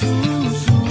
azul.